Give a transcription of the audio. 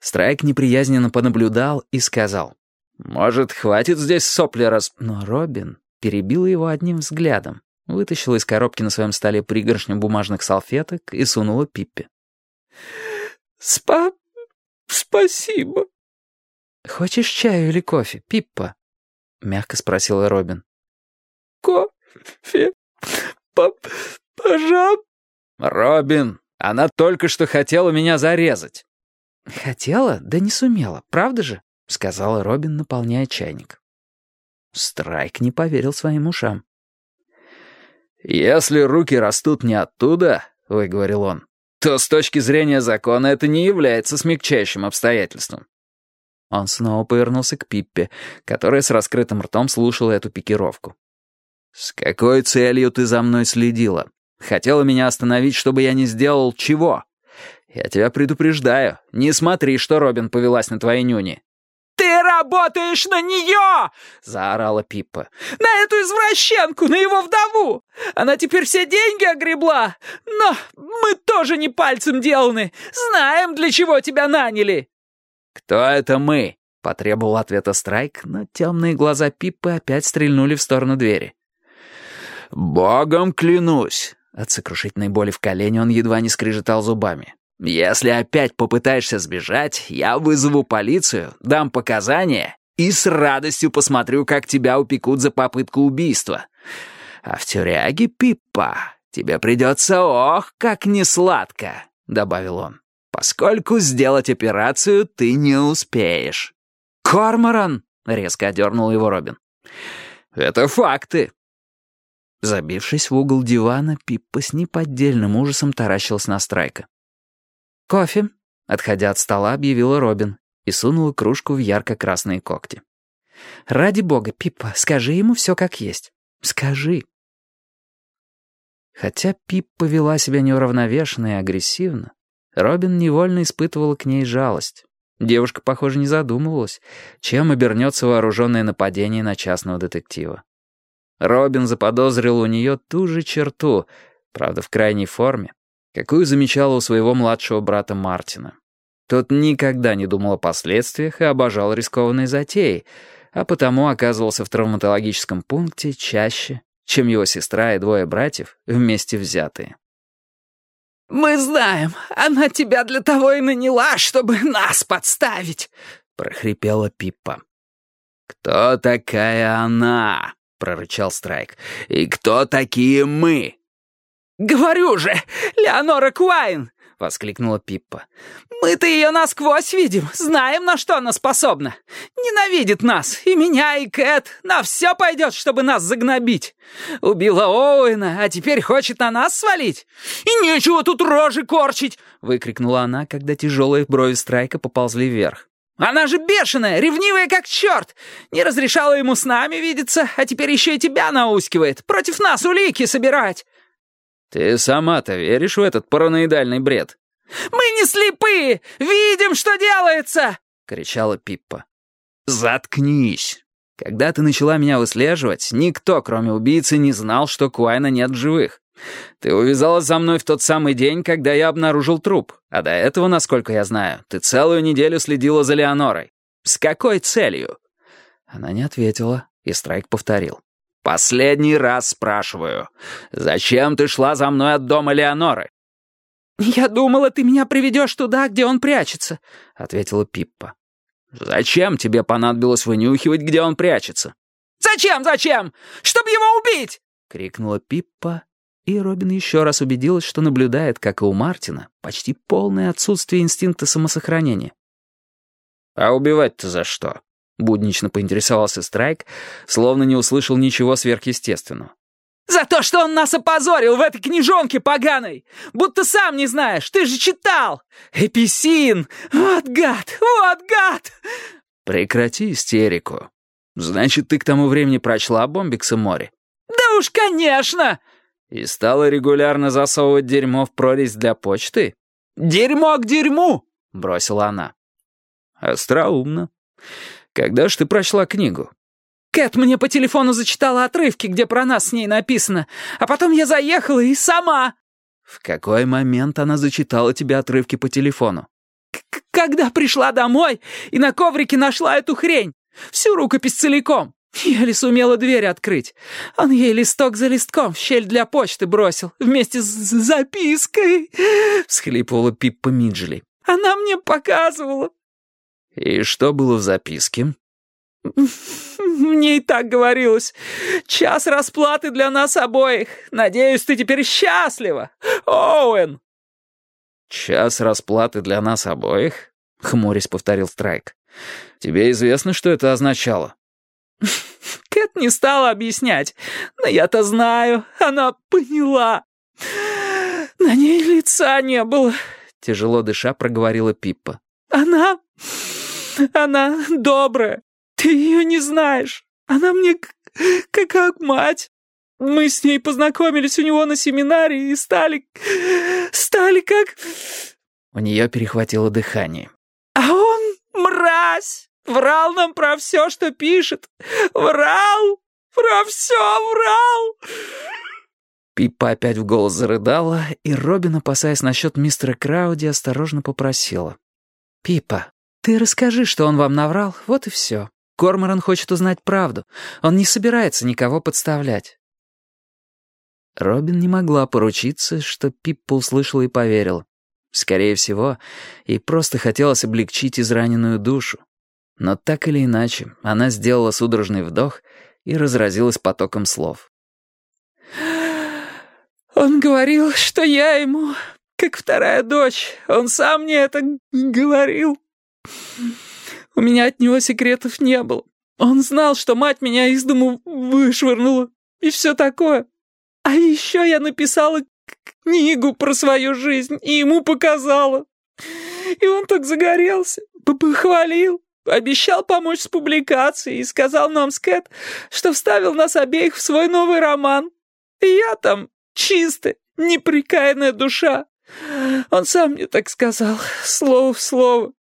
Страйк неприязненно понаблюдал и сказал. «Может, хватит здесь сопли раз...» Но Робин перебил его одним взглядом, вытащил из коробки на своем столе пригоршню бумажных салфеток и сунула Пиппе. «Спа... спасибо». «Хочешь чаю или кофе, Пиппа?» — мягко спросила Робин. «Кофе... По... пожа...» «Робин, она только что хотела меня зарезать». «Хотела, да не сумела, правда же?» — сказала Робин, наполняя чайник. Страйк не поверил своим ушам. «Если руки растут не оттуда, — выговорил он, — то с точки зрения закона это не является смягчающим обстоятельством». Он снова повернулся к Пиппе, которая с раскрытым ртом слушала эту пикировку. «С какой целью ты за мной следила? Хотела меня остановить, чтобы я не сделал чего?» «Я тебя предупреждаю. Не смотри, что Робин повелась на твои нюни». «Ты работаешь на нее!» — заорала Пиппа. «На эту извращенку, на его вдову! Она теперь все деньги огребла! Но мы тоже не пальцем деланы! Знаем, для чего тебя наняли!» «Кто это мы?» — потребовал ответа Страйк, но темные глаза Пиппы опять стрельнули в сторону двери. «Богом клянусь!» От сокрушительной боли в колене он едва не скрежетал зубами. «Если опять попытаешься сбежать, я вызову полицию, дам показания и с радостью посмотрю, как тебя упекут за попытку убийства. А в тюряге, Пиппа, тебе придется ох, как несладко», — добавил он, «поскольку сделать операцию ты не успеешь». «Корморан!» — резко одернул его Робин. «Это факты». Забившись в угол дивана, Пиппа с неподдельным ужасом таращилась на Страйка. «Кофе», — отходя от стола, объявила Робин и сунула кружку в ярко-красные когти. «Ради бога, Пиппа, скажи ему все как есть. Скажи». Хотя Пиппа вела себя неуравновешенно и агрессивно, Робин невольно испытывала к ней жалость. Девушка, похоже, не задумывалась, чем обернется вооруженное нападение на частного детектива. Робин заподозрил у нее ту же черту, правда, в крайней форме, какую замечала у своего младшего брата Мартина. Тот никогда не думал о последствиях и обожал рискованные затеи, а потому оказывался в травматологическом пункте чаще, чем его сестра и двое братьев вместе взятые. «Мы знаем, она тебя для того и наняла, чтобы нас подставить», — прохрипела Пиппа. «Кто такая она?» — прорычал Страйк. «И кто такие мы?» «Говорю же, Леонора Куайн!» — воскликнула Пиппа. «Мы-то ее насквозь видим, знаем, на что она способна. Ненавидит нас, и меня, и Кэт. На все пойдет, чтобы нас загнобить. Убила Оуэна, а теперь хочет на нас свалить. И нечего тут рожи корчить!» — выкрикнула она, когда тяжелые брови Страйка поползли вверх. «Она же бешеная, ревнивая как черт! Не разрешала ему с нами видеться, а теперь еще и тебя наускивает, против нас улики собирать!» «Ты сама-то веришь в этот параноидальный бред?» «Мы не слепые! Видим, что делается!» — кричала Пиппа. «Заткнись! Когда ты начала меня выслеживать, никто, кроме убийцы, не знал, что Куайна нет в живых. Ты увязалась за мной в тот самый день, когда я обнаружил труп, а до этого, насколько я знаю, ты целую неделю следила за Леонорой. С какой целью?» Она не ответила, и Страйк повторил. «Последний раз спрашиваю. Зачем ты шла за мной от дома Леоноры?» «Я думала, ты меня приведешь туда, где он прячется», — ответила Пиппа. «Зачем тебе понадобилось вынюхивать, где он прячется?» «Зачем, зачем? Чтобы его убить!» — крикнула Пиппа, и Робин еще раз убедилась, что наблюдает, как и у Мартина, почти полное отсутствие инстинкта самосохранения. «А убивать-то за что?» Буднично поинтересовался Страйк, словно не услышал ничего сверхъестественного. «За то, что он нас опозорил в этой книжонке поганой! Будто сам не знаешь, ты же читал! Эписин! Вот гад! Вот гад!» «Прекрати истерику. Значит, ты к тому времени прочла о Бомбиксе море?» «Да уж, конечно!» «И стала регулярно засовывать дерьмо в прорезь для почты?» «Дерьмо к дерьму!» — бросила она. «Остроумно. Когда ж ты прочла книгу?» «Кэт мне по телефону зачитала отрывки, где про нас с ней написано, а потом я заехала и сама...» «В какой момент она зачитала тебе отрывки по телефону?» когда пришла домой и на коврике нашла эту хрень, всю рукопись целиком. Еле сумела дверь открыть. Он ей листок за листком в щель для почты бросил, вместе с запиской. Всхлипывала Пиппа Миджели. Она мне показывала. И что было в записке? Мне и так говорилось. Час расплаты для нас обоих. Надеюсь, ты теперь счастлива, Оуэн. Час расплаты для нас обоих? Хмурясь повторил Страйк. Тебе известно, что это означало? Кэт не стала объяснять, но я-то знаю, она поняла. На ней лица не было, тяжело дыша проговорила Пиппа. Она... она добрая. Ты ее не знаешь. Она мне как, как мать. Мы с ней познакомились у него на семинаре и стали... стали как...» У нее перехватило дыхание. «А он мразь! Врал нам про все, что пишет! Врал! Про все врал!» Пиппа опять в голос зарыдала, и Робин, опасаясь насчет мистера Крауди, осторожно попросила. «Пиппа, ты расскажи, что он вам наврал, вот и все. Корморан хочет узнать правду. Он не собирается никого подставлять». Робин не могла поручиться, что Пиппа услышала и поверила. Скорее всего, ей просто хотелось облегчить израненную душу. Но так или иначе, она сделала судорожный вдох и разразилась потоком слов. «Он говорил, что я ему, как вторая дочь. Он сам мне это говорил. У меня от него секретов не было. Он знал, что мать меня из дому вышвырнула. И все такое. А еще я написала книгу про свою жизнь и ему показала. И он так загорелся, похвалил, обещал помочь с публикацией и сказал нам с Кэт, что вставил нас обеих в свой новый роман. И я там чистая, неприкаянная душа. Он сам мне так сказал, слово в слово.